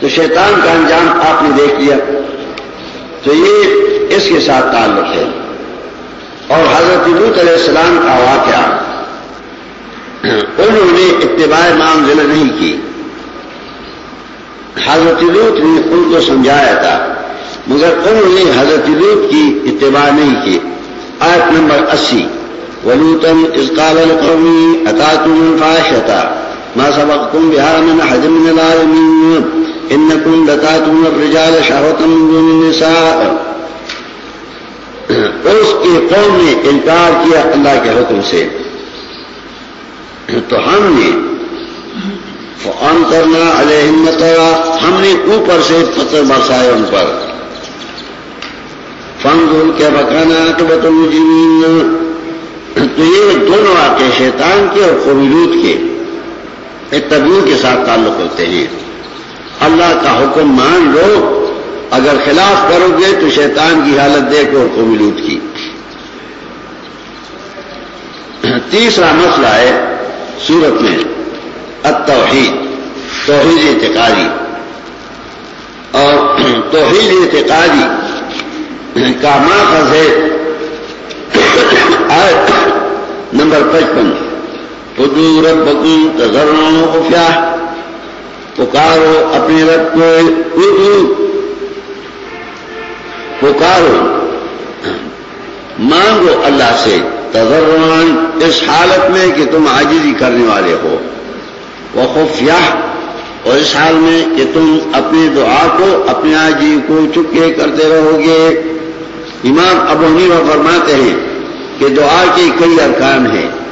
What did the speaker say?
تو شیطان کا انجام آپ نے دیکھ لیا۔ تو یہ اس کے ساتھ تعلق ہے۔ اور حضرت لوت علیہ السلام کا واقعہ۔ انہوں نے اتباع ضلع نہیں کی۔ حضرت لوت نے ان کو سمجھایا تھا، مگر انہوں نے حضرت لوت کی اتباع نہیں کی۔ آیت نمبر اسی۔ ولوتن اسکال القومی اطاطم فاشتا ما سبقتم بها من حد العالمين۔ انكم لتاتون الرجال شهوة من دون النساء. اس کی قوم نے انکار کیا اللہ کے حکم سے. تو ہم نے فون کرنا ہمت ہم نے اوپر سے پتھر برسائے ان پر. فن دول کیا بکانا تو بتاؤ تو یہ دونوں آتے شیطان کے اور قبیلوت کے. تبلیغ کے ساتھ تعلق ہوتے ہیں. کا حکم مان لو، اگر خلاف کرو گے تو شیطان کی حالت دیکھو اور قبیلوت کی۔ تیسرا مسئلہ ہے سورت میں، التوحید، توحید اعتقادی۔ اور توحید اعتقادی کا ماخذ ہے نمبر پچپن۔ حضور رب بکون تذروں خفیہ۔ پکارو اپنے رب کو اردو پکارو۔ مانگو اللہ سے۔ تذران اس حالت میں کہ تم عاجزی کرنے والے ہو۔ وہ خفیہ اور اس حال میں کہ تم اپنی دعا کو اپنے آجی کو چکے کرتے رہو گے۔ امام ابو نیوا فرماتے ہیں کہ دعا کے کئی ارکان ہیں۔